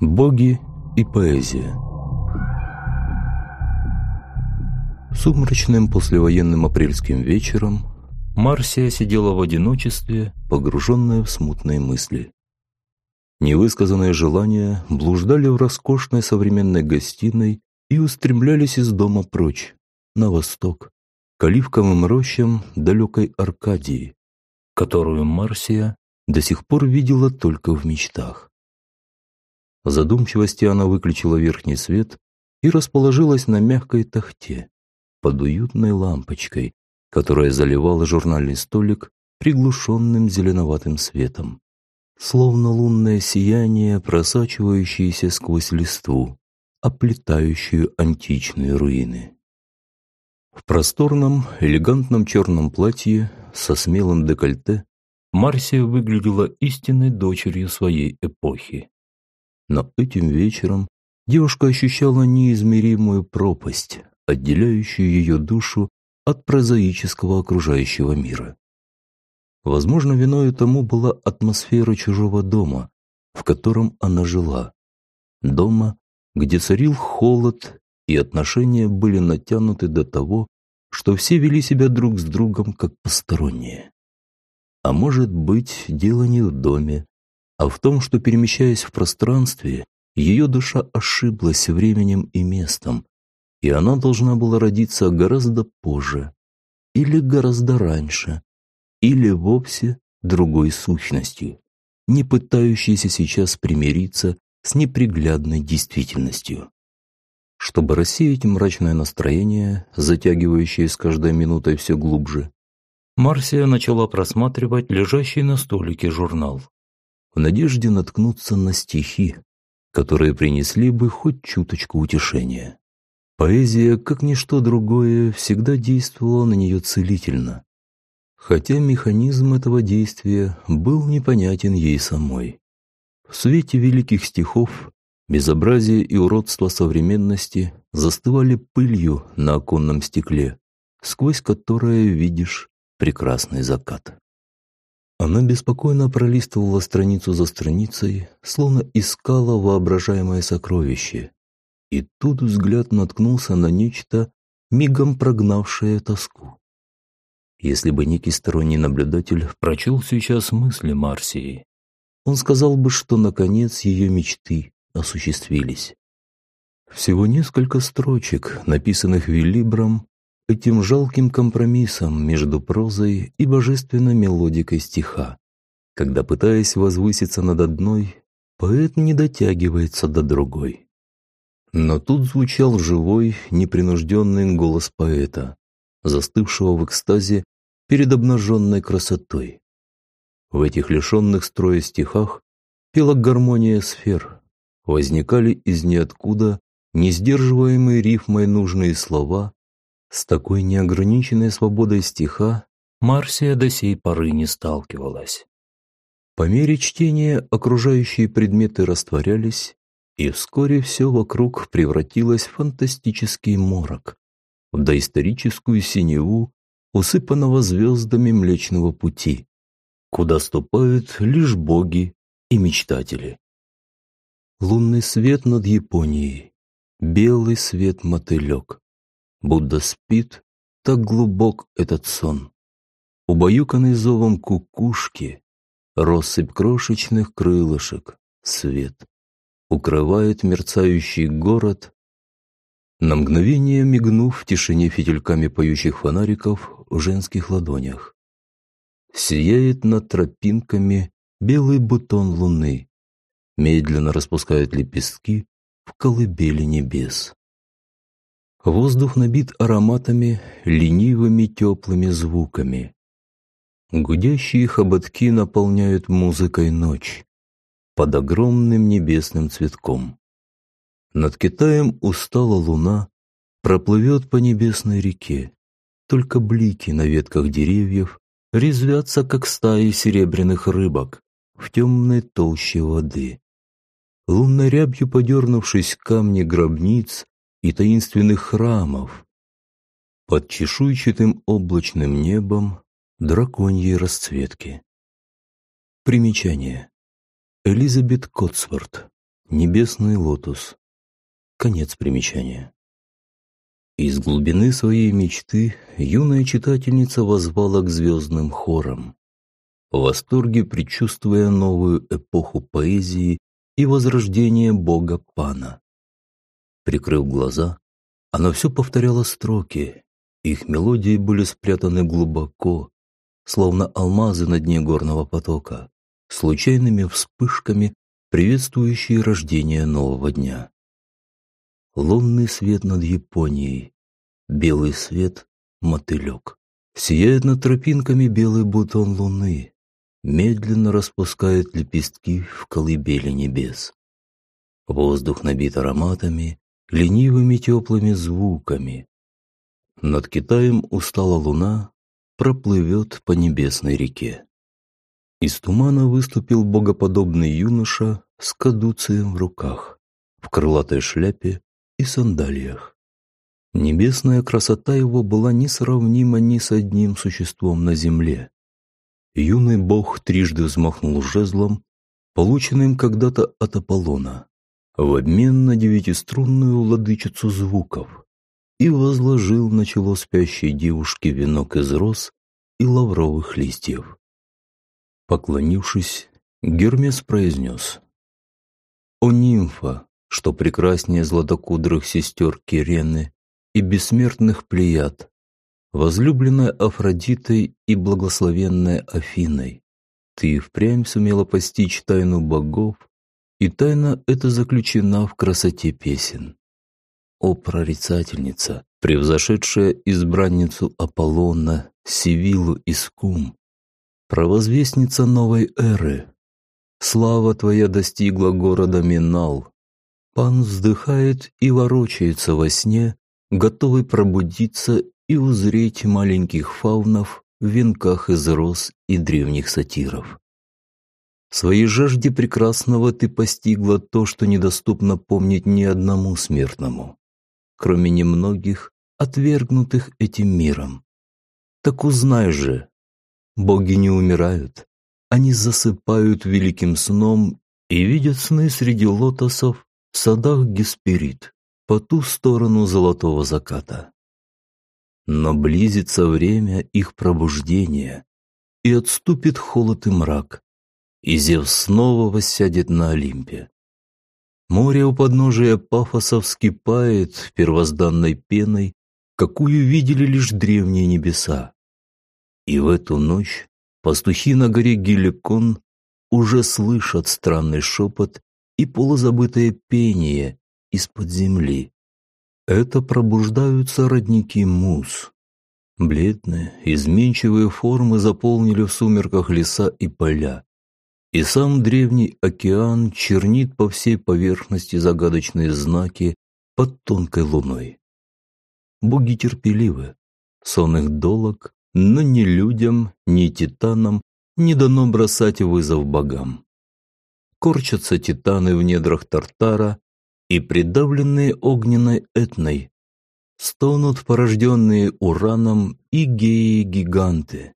Боги и поэзия Сумрачным послевоенным апрельским вечером Марсия сидела в одиночестве, погруженная в смутные мысли. Невысказанные желания блуждали в роскошной современной гостиной и устремлялись из дома прочь, на восток, к оливковым рощам далекой Аркадии, которую Марсия до сих пор видела только в мечтах. В задумчивости она выключила верхний свет и расположилась на мягкой тахте под уютной лампочкой, которая заливала журнальный столик приглушенным зеленоватым светом, словно лунное сияние, просачивающееся сквозь листву, оплетающую античные руины. В просторном, элегантном черном платье со смелым декольте Марсия выглядела истинной дочерью своей эпохи. Но этим вечером девушка ощущала неизмеримую пропасть, отделяющую ее душу от прозаического окружающего мира. Возможно, виной тому была атмосфера чужого дома, в котором она жила. Дома, где царил холод, и отношения были натянуты до того, что все вели себя друг с другом как посторонние. А может быть, дело не в доме, а в том, что, перемещаясь в пространстве, ее душа ошиблась временем и местом, и она должна была родиться гораздо позже, или гораздо раньше, или вовсе другой сущностью, не пытающейся сейчас примириться с неприглядной действительностью. Чтобы рассеять мрачное настроение, затягивающее с каждой минутой все глубже, Марсия начала просматривать лежащий на столике журнал, в надежде наткнуться на стихи, которые принесли бы хоть чуточку утешения. Поэзия, как ничто другое, всегда действовала на нее целительно, хотя механизм этого действия был непонятен ей самой. В свете великих стихов безобразие и уродство современности застывали пылью на оконном стекле, сквозь которое видишь прекрасный закат. Она беспокойно пролистывала страницу за страницей, словно искала воображаемое сокровище, и тут взгляд наткнулся на нечто, мигом прогнавшее тоску. Если бы некий сторонний наблюдатель прочел сейчас мысли Марсии, он сказал бы, что, наконец, ее мечты осуществились. Всего несколько строчек, написанных Виллибром, этим жалким компромиссом между прозой и божественной мелодикой стиха, когда, пытаясь возвыситься над одной, поэт не дотягивается до другой. Но тут звучал живой, непринужденный голос поэта, застывшего в экстазе перед обнаженной красотой. В этих лишенных строя стихах пела гармония сфер, возникали из ниоткуда несдерживаемые рифмой нужные слова, с такой неограниченной свободой стиха Марсия до сей поры не сталкивалась. По мере чтения окружающие предметы растворялись, и вскоре все вокруг превратилось в фантастический морок, в доисторическую синеву, усыпанного звездами Млечного Пути, куда ступают лишь боги и мечтатели. Лунный свет над Японией, белый свет мотылек. Будда спит, так глубок этот сон. Убаюканный зовом кукушки, россыпь крошечных крылышек, свет укрывает мерцающий город, на мгновение мигнув в тишине фитильками поющих фонариков в женских ладонях. Сияет над тропинками белый бутон луны, медленно распускает лепестки в колыбели небес. Воздух набит ароматами, ленивыми теплыми звуками. Гудящие хоботки наполняют музыкой ночь под огромным небесным цветком. Над Китаем устала луна, проплывет по небесной реке. Только блики на ветках деревьев резвятся, как стаи серебряных рыбок в темной толще воды. Лунной рябью подернувшись камни гробниц и таинственных храмов, под чешуйчатым облачным небом драконьей расцветки. Примечание. Элизабет Котсворт. Небесный лотос. Конец примечания. Из глубины своей мечты юная читательница возвала к звездным хорам. В восторге предчувствуя новую эпоху поэзии и возрождение бога Пана. Прикрыв глаза, она все повторяла строки. Их мелодии были спрятаны глубоко, словно алмазы на дне горного потока, случайными вспышками, приветствующие рождение нового дня. Лунный свет над Японией, белый свет — мотылек. Сияет над тропинками белый бутон луны, медленно распускает лепестки в колыбели небес. Воздух набит ароматами, ленивыми теплыми звуками. Над Китаем устала луна, проплывет по небесной реке. Из тумана выступил богоподобный юноша с кадуцием в руках, в крылатой шляпе и сандалиях. Небесная красота его была несравнима ни с одним существом на земле. Юный бог трижды взмахнул жезлом, полученным когда-то от Аполлона в обмен на девятиструнную владычицу звуков и возложил на чело спящей девушки венок из роз и лавровых листьев. Поклонившись, Гермес произнес «О нимфа, что прекраснее златокудрых сестер Кирены и бессмертных плеяд, возлюбленная Афродитой и благословенная Афиной, ты впрямь сумела постичь тайну богов и тайна эта заключена в красоте песен. О прорицательница, превзошедшая избранницу Аполлона, Сивилу и Скум, провозвестница новой эры, слава твоя достигла города Минал. Пан вздыхает и ворочается во сне, готовый пробудиться и узреть маленьких фаунов в венках из роз и древних сатиров. В своей жажде прекрасного ты постигла то, что недоступно помнить ни одному смертному, кроме немногих, отвергнутых этим миром. Так узнай же, боги не умирают, они засыпают великим сном и видят сны среди лотосов в садах Гесперид по ту сторону золотого заката. Но близится время их пробуждения, и отступит холод и мрак, и Зевс снова воссядет на Олимпе. Море у подножия Пафоса вскипает первозданной пеной, какую видели лишь древние небеса. И в эту ночь пастухи на горе Геликон уже слышат странный шепот и полузабытое пение из-под земли. Это пробуждаются родники мус. Бледные, изменчивые формы заполнили в сумерках леса и поля. И сам древний океан чернит по всей поверхности загадочные знаки под тонкой луной. Боги терпеливы, сон их долог, но ни людям, ни титанам не дано бросать вызов богам. Корчатся титаны в недрах Тартара и придавленные огненной этной, стонут порожденные ураном и геи-гиганты.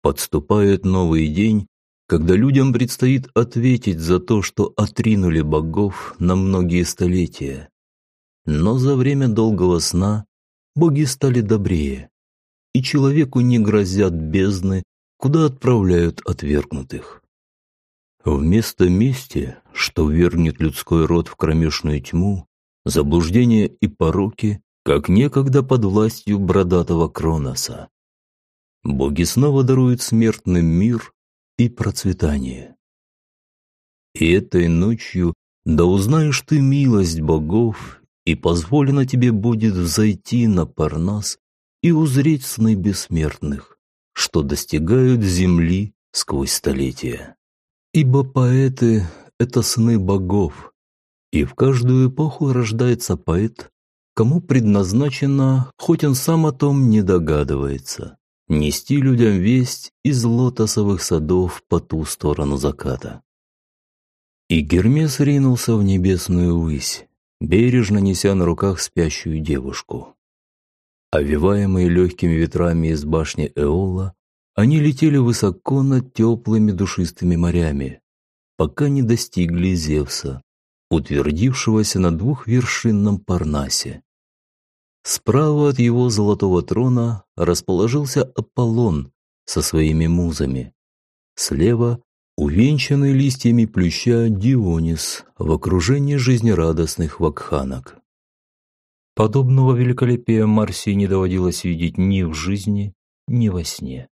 Подступает новый день, когда людям предстоит ответить за то, что отринули богов на многие столетия. Но за время долгого сна боги стали добрее, и человеку не грозят бездны, куда отправляют отвергнутых. Вместо мести, что вернет людской род в кромешную тьму, заблуждения и пороки, как некогда под властью бродатого Кроноса. Боги снова даруют смертным мир и процветание. И этой ночью да узнаешь ты милость богов, и позволено тебе будет взойти на Парнас и узреть сны бессмертных, что достигают земли сквозь столетия. Ибо поэты — это сны богов, и в каждую эпоху рождается поэт, кому предназначено, хоть он сам о том не догадывается нести людям весть из лотосовых садов по ту сторону заката. И Гермес ринулся в небесную высь, бережно неся на руках спящую девушку. Овиваемые легкими ветрами из башни Эола, Они летели высоко над теплыми душистыми морями, пока не достигли Зевса, утвердившегося на двухвершинном Парнасе. Справа от его золотого трона расположился Аполлон со своими музами. Слева увенчанный листьями плюща Дионис в окружении жизнерадостных вакханок. Подобного великолепия Марсии не доводилось видеть ни в жизни, ни во сне.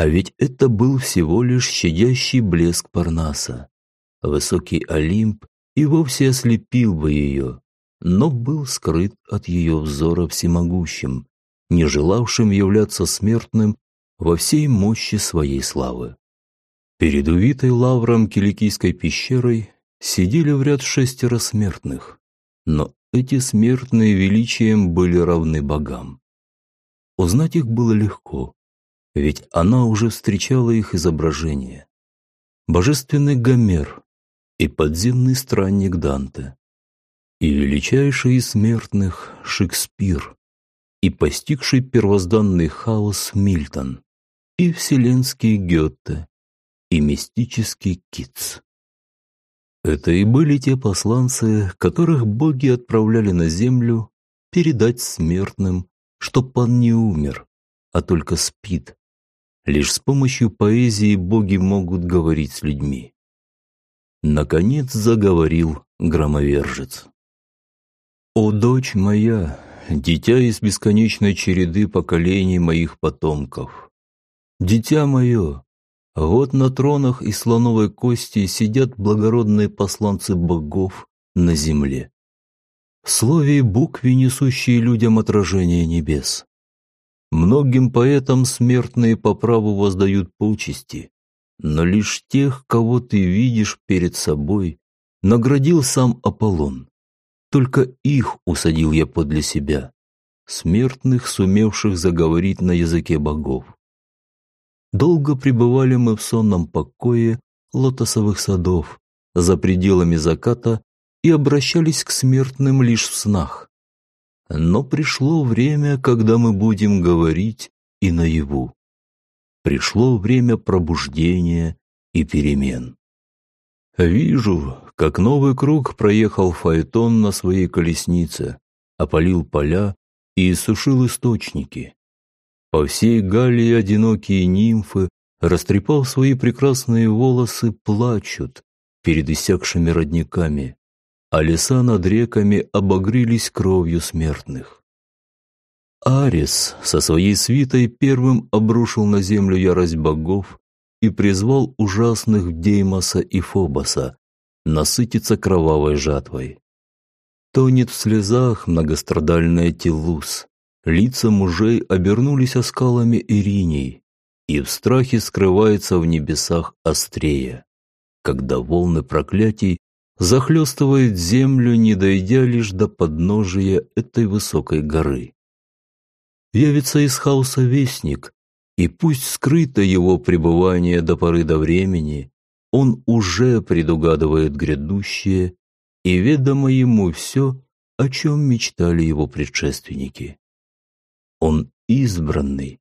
А ведь это был всего лишь щадящий блеск Парнаса. Высокий Олимп и вовсе ослепил бы ее, но был скрыт от ее взора всемогущим, не желавшим являться смертным во всей мощи своей славы. Перед увитой лавром Киликийской пещерой сидели в ряд шестеро смертных, но эти смертные величием были равны богам. Узнать их было легко, ведь она уже встречала их изображение. Божественный Гомер и подземный странник Данте, и величайший из смертных Шекспир, и постигший первозданный хаос Мильтон, и вселенский Гёте, и мистический Китс. Это и были те посланцы, которых боги отправляли на землю передать смертным, чтоб он не умер, а только спит. Лишь с помощью поэзии боги могут говорить с людьми. Наконец заговорил громовержец. «О, дочь моя, дитя из бесконечной череды поколений моих потомков! Дитя мое, вот на тронах и слоновой кости сидят благородные посланцы богов на земле. В слове и букве, несущие людям отражение небес. Многим поэтам смертные по праву воздают почести, но лишь тех, кого ты видишь перед собой, наградил сам Аполлон. Только их усадил я подле себя, смертных, сумевших заговорить на языке богов. Долго пребывали мы в сонном покое лотосовых садов за пределами заката и обращались к смертным лишь в снах. Но пришло время, когда мы будем говорить и наяву. Пришло время пробуждения и перемен. Вижу, как новый круг проехал фаэтон на своей колеснице, опалил поля и иссушил источники. По всей Галлии одинокие нимфы, растрепав свои прекрасные волосы, плачут перед иссякшими родниками, а леса над реками обогрелись кровью смертных. Арис со своей свитой первым обрушил на землю ярость богов и призвал ужасных Деймоса и Фобоса насытиться кровавой жатвой. Тонет в слезах многострадальная Телус, Лица мужей обернулись оскалами Ириней, и в страхе скрывается в небесах острее, когда волны проклятий захлестывают землю, не дойдя лишь до подножия этой высокой горы. Явится из хаоса вестник, и пусть скрыто его пребывание до поры до времени, он уже предугадывает грядущее, и ведомо ему все, о чем мечтали его предшественники. Он избранный.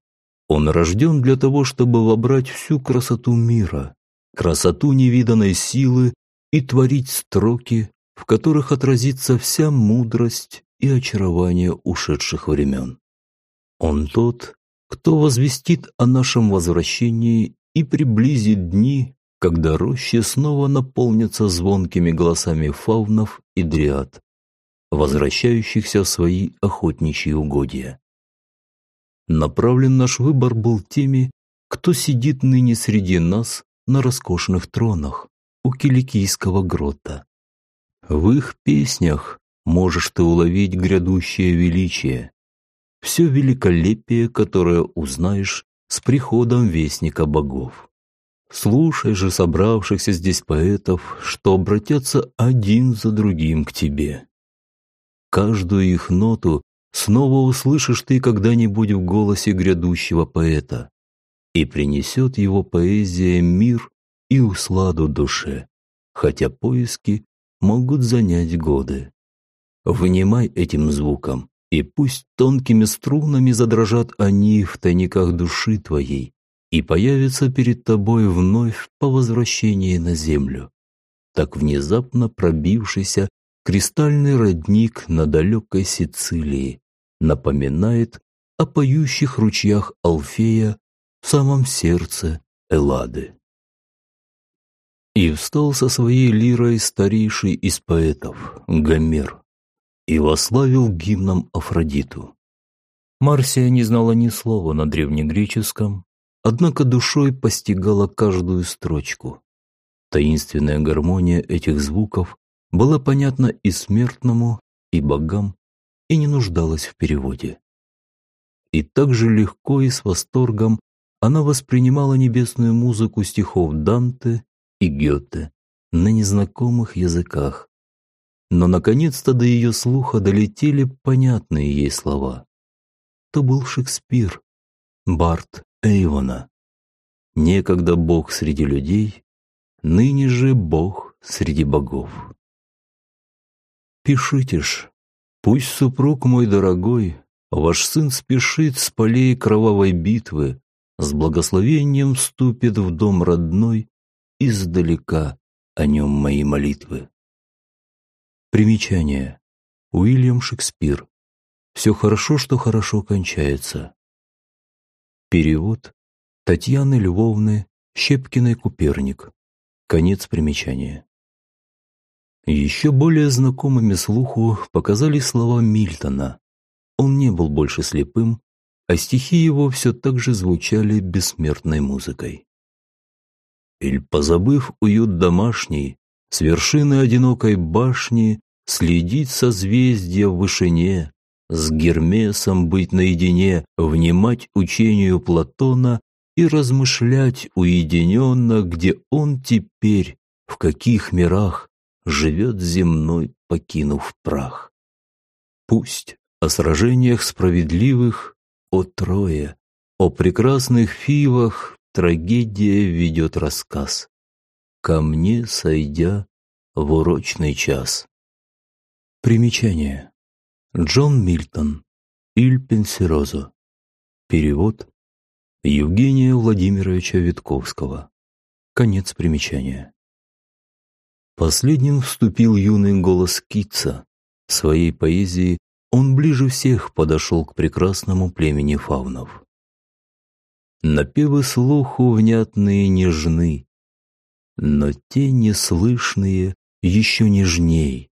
Он рожден для того, чтобы вобрать всю красоту мира, красоту невиданной силы и творить строки, в которых отразится вся мудрость и очарование ушедших времен. Он тот, кто возвестит о нашем возвращении и приблизит дни, когда рощи снова наполнятся звонкими голосами фаунов и дриад, возвращающихся в свои охотничьи угодья. Направлен наш выбор был теми, кто сидит ныне среди нас на роскошных тронах у Киликийского грота. В их песнях можешь ты уловить грядущее величие, все великолепие, которое узнаешь с приходом Вестника Богов. Слушай же собравшихся здесь поэтов, что обратятся один за другим к тебе. Каждую их ноту снова услышишь ты когда-нибудь в голосе грядущего поэта, и принесет его поэзия мир и усладу душе, хотя поиски могут занять годы. Внимай этим звукам, и пусть тонкими струнами задрожат они в тайниках души твоей, и появится перед тобой вновь по возвращении на землю, так внезапно пробившийся кристальный родник на далекой Сицилии напоминает о поющих ручьях Алфея в самом сердце Эллады. И встал со своей лирой старейший из поэтов, Гомер, и вославил гимном Афродиту. Марсия не знала ни слова на древнегреческом, однако душой постигала каждую строчку. Таинственная гармония этих звуков была понятна и смертному, и богам, и не нуждалась в переводе. И так же легко и с восторгом она воспринимала небесную музыку стихов Данте и Гёте на незнакомых языках. Но наконец-то до ее слуха долетели понятные ей слова то был Шекспир, Барт Эйвона. Некогда бог среди людей, ныне же бог среди богов. Пишите ж, пусть супруг мой дорогой, ваш сын спешит с полей кровавой битвы, с благословением вступит в дом родной, издалека о нем мои молитвы. Примечание. Уильям Шекспир. Все хорошо, что хорошо кончается. Перевод Татьяны Львовны Щепкиной-Куперник. Конец примечания. Еще более знакомыми слуху показались слова Мильтона. Он не был больше слепым, а стихи его все так же звучали бессмертной музыкой. Иль, позабыв уют домашний, с вершины одинокой башни следить созвездия в вышине, с Гермесом быть наедине, внимать учению Платона и размышлять уединенно, где он теперь, в каких мирах живет земной, покинув прах. Пусть о сражениях справедливых, о Трое, о прекрасных фивах трагедия ведет рассказ, ко мне сойдя в урочный час. Примечание. Джон Мильтон. Иль Пенсерозо. Перевод Евгения Владимировича Витковского. Конец примечания. Последним вступил юный голос Китца. В своей поэзии он ближе всех подошел к прекрасному племени фаунов. Напевы слуху внятные нежны, но те неслышные еще нежней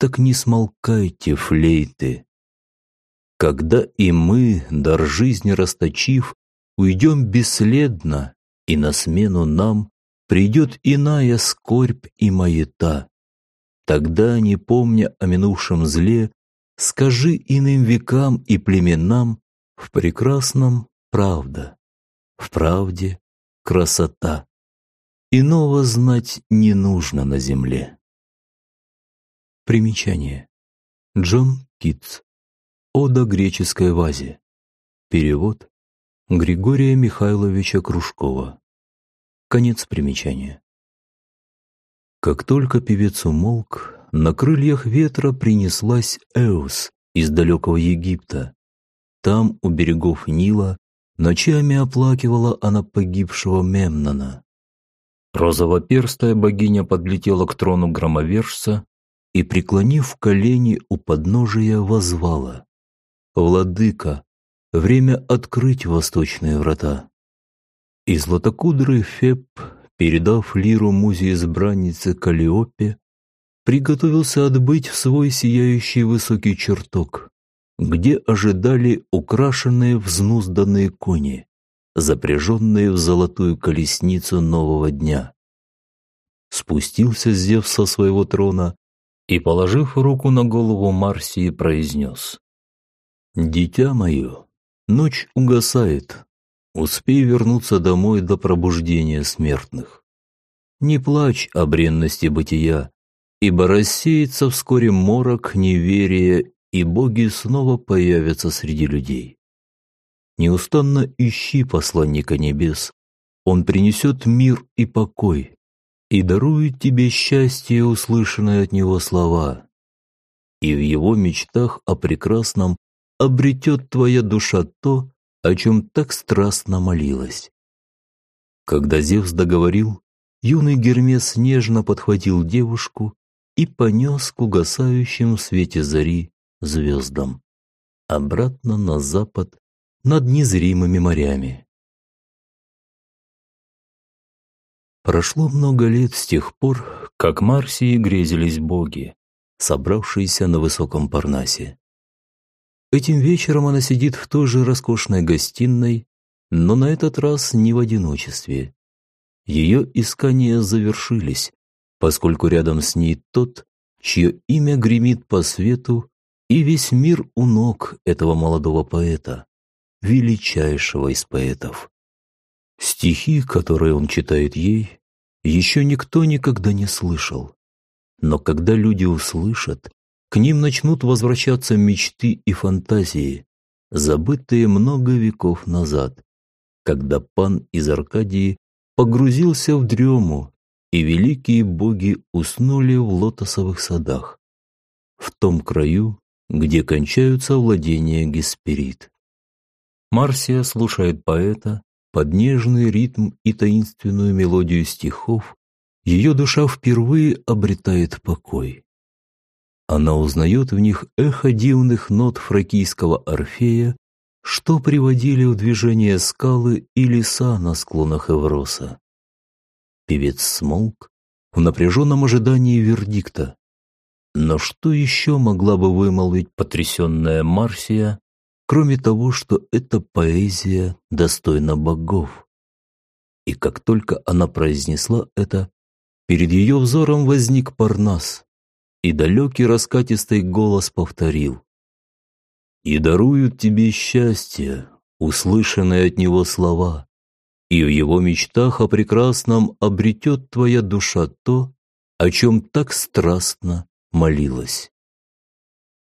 так не смолкайте, флейты. Когда и мы, дар жизни расточив, уйдем бесследно, и на смену нам придет иная скорбь и маята, тогда, не помня о минувшем зле, скажи иным векам и племенам в прекрасном правда, в правде красота. Иного знать не нужно на земле. Примечание. Джон Китс. Ода греческой вазе. Перевод Григория Михайловича Кружкова. Конец примечания. Как только певец умолк, на крыльях ветра принеслась Эус из далекого Египта. Там, у берегов Нила, ночами оплакивала она погибшего Мемнона. Розово-перстая богиня подлетела к трону громовержца и, преклонив колени у подножия, возвала. «Владыка, время открыть восточные врата». И златокудрый Феб, передав лиру музе-избраннице Калиопе, приготовился отбыть в свой сияющий высокий чертог, где ожидали украшенные взнузданные кони, запряженные в золотую колесницу нового дня. Спустился Зевс со своего трона и, положив руку на голову Марсии, произнес. «Дитя мое, ночь угасает. Успей вернуться домой до пробуждения смертных. Не плачь о бренности бытия, ибо рассеется вскоре морок неверия, и боги снова появятся среди людей. Неустанно ищи посланника небес, он принесет мир и покой, и дарует тебе счастье, услышанные от него слова. И в его мечтах о прекрасном обретет твоя душа то, о чем так страстно молилась. Когда Зевс договорил, юный Гермес нежно подхватил девушку и понес к угасающим в свете зари звездам, обратно на запад над незримыми морями. Прошло много лет с тех пор, как Марсии грезились боги, собравшиеся на высоком Парнасе. Этим вечером она сидит в той же роскошной гостиной, но на этот раз не в одиночестве. Ее искания завершились, поскольку рядом с ней тот, чье имя гремит по свету, и весь мир у ног этого молодого поэта, величайшего из поэтов. Стихи, которые он читает ей, еще никто никогда не слышал. Но когда люди услышат, к ним начнут возвращаться мечты и фантазии, забытые много веков назад, когда пан из Аркадии погрузился в дрему, и великие боги уснули в лотосовых садах, в том краю, где кончаются владения Гесперид. Марсия слушает поэта, под нежный ритм и таинственную мелодию стихов, ее душа впервые обретает покой. Она узнает в них эхо дивных нот фракийского орфея, что приводили в движение скалы и леса на склонах Эвроса. Певец смолк в напряженном ожидании вердикта. Но что еще могла бы вымолвить потрясенная Марсия, кроме того, что эта поэзия достойна богов? И как только она произнесла это, перед ее взором возник Парнас, и далекий раскатистый голос повторил и даруют тебе счастье, услышанные от него слова, и в его мечтах о прекрасном обретет твоя душа то, о чем так страстно молилась.